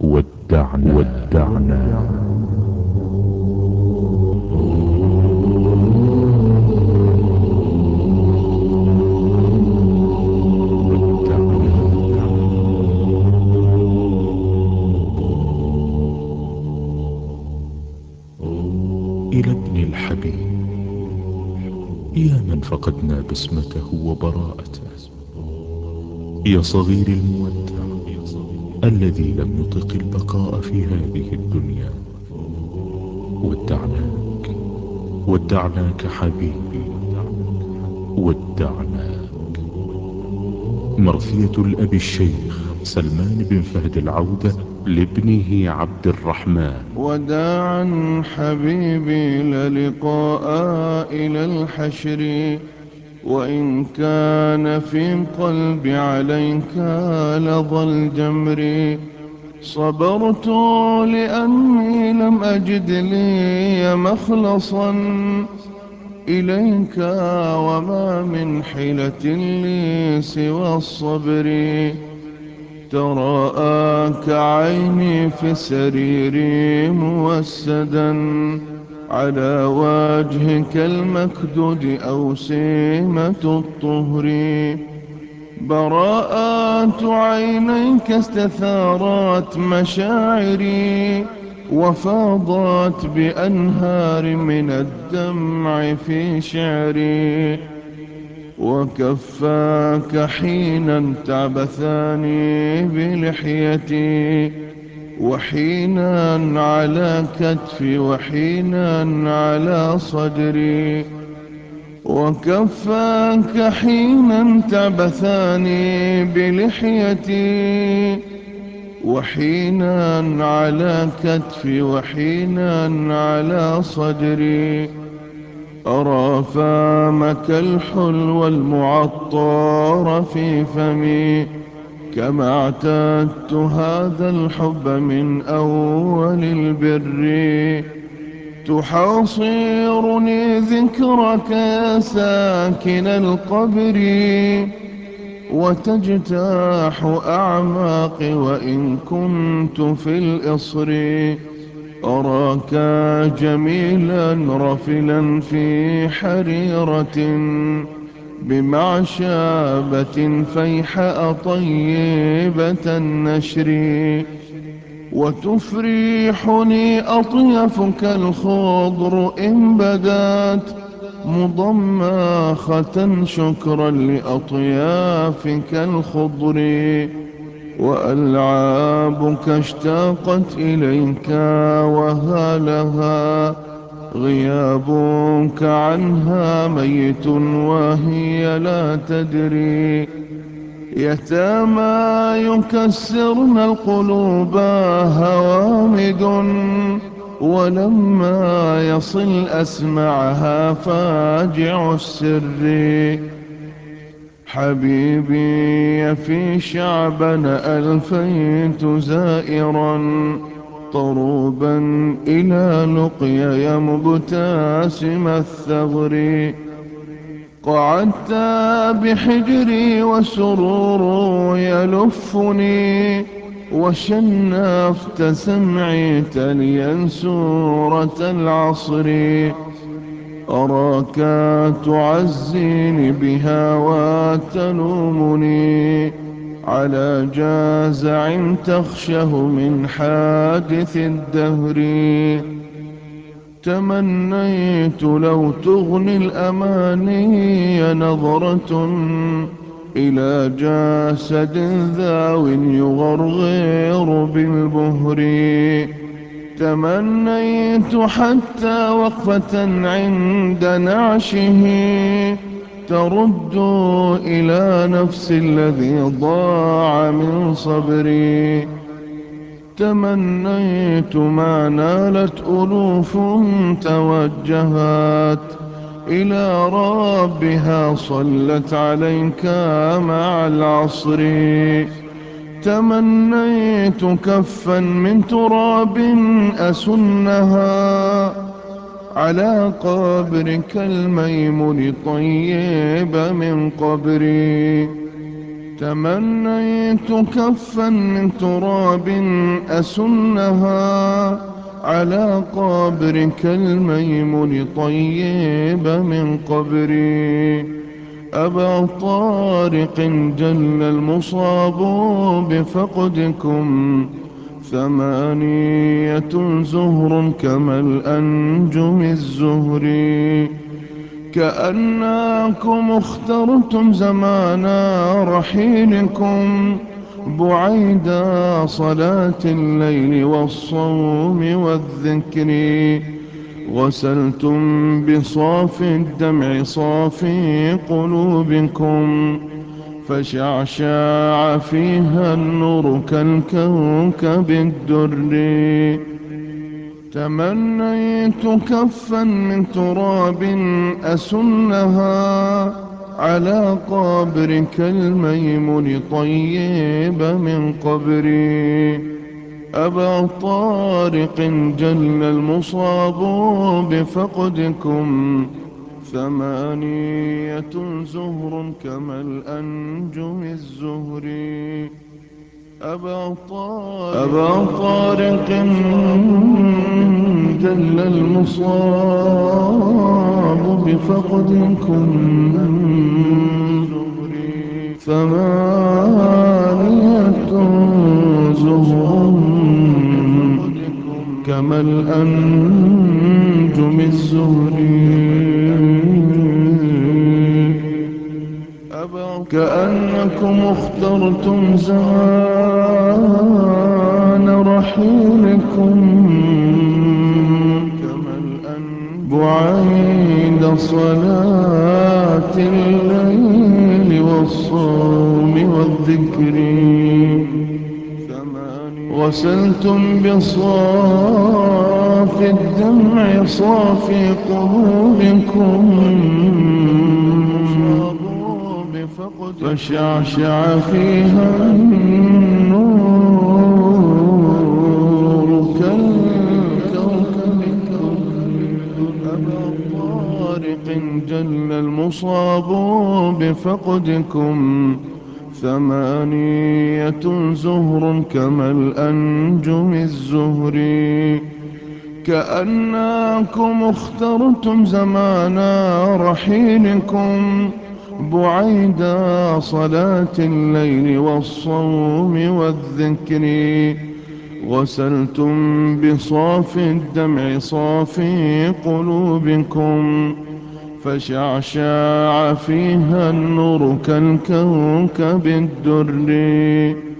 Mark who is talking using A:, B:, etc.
A: ودعنا. ودعنا. إلى ابن الحبيب. يا من فقدنا بسمته وبراءته. يا صغير المودع. الذي لم يطق البقاء في هذه الدنيا. ودعناك ودعناك حبيبي ودعناك. مرثية الأب الشيخ سلمان بن فهد العودة لابنه عبد الرحمن.
B: وداعا حبيبي للقاء إلى الحشر. وإن كان في قلبي عليك لظى الجمر. صبرت لأني لم أجد لي مخلصا إليك وما من حيلة لي سوى الصبر. تراءاك عيني في سريري موسدا. على وجهك المكدود أو سيمة الطهر. براءات عينيك استثارت مشاعري وفاضت بأنهار من الدمع في شعري. وكفاك حينا تعبثاني بلحيتي. وحينا على كتفي وحينا على صدري وكفاك حينا تعبثاني بلحيتي. وحينا على كتفي وحينا على صدري أرى فامك الحلو المعطر في فمي. كما اعتدت هذا الحب من أول البر تحاصرني ذكرك يا ساكن القبر وتجتاح أعماقي وإن كنت في الإصر أراك جميلا رفلا في حريرة بمعشابة فيحاء طيبة النشر وتفرحني أطيفك الخضر إن بدات مضمخة شكرا لأطيافك الخضر وألعابك اشتاقت إليك وهالها غيابك عنها ميت وهي لا تدري. يتامى يكسرن القلوب هوامد ولما يصل أسمعها فاجع السر. حبيبي في شعبنا ألفيت زائرا. طروبا إلى لقيا يا مبتسم الثغر. قعدت بحجري وسرور يلفني وشنفت سمعي تليا سورة العصر. أراك تعزيني بها وتلومني. على جازع تخشه من حادث الدهر. تمنيت لو تغني الأماني نظرة إلى جسد ذاو يغرغر بالبهر. تمنيت حتى وقفة عند نعشه. ترد إلى نفس الذي ضاع من صبري. تمنيت ما نالت ألوف توجهت. إلى ربها صلت عليك مع العصر. تمنيت كفا من تراب أسنها. على قبرك الميمون طيب من قبري. تمنيت كفا من تراب أسنها على قبرك الميمون طيب من قبري. أبا طارق جل المصاب بفقدكم ثمانية زهر كما الأنجم الزهري كأنكم اخترتم زمان رحيلكم بعيد صلاة الليل والصوم والذكر. غسلتم بصاف الدمع صافي قلوبكم. فشعشاع فيها النور كالكوكب الدري تمنيت كفا من تراب أسنها على قبرك الميمون طيب من قبري أبا طارق جل المصاب بفقدكم ثمانية زهر كما الأنجم الزهري أبا طارق, أبا طارق جل المصاب بفقدكم ثمانية زهر. كما الأنجم الزهري. كأنكم اخترتم زمان رحيلكم. بعيد صلاة الليل والصوم والذكر. غسلتم بصاف الدمع صافي قلوبكم. فشعشع فيها النور كالكوكب أبا طارق جل المصاب بفقدكم. ثمانية زهر كما الأنجم الزهري كأنكم اخترتم زمان رحيلكم بعيد صلاة الليل والصوم والذكر. غسلتم بصاف الدمع صافي قلوبكم. فشعشاع فيها النور كالكوكب الدري.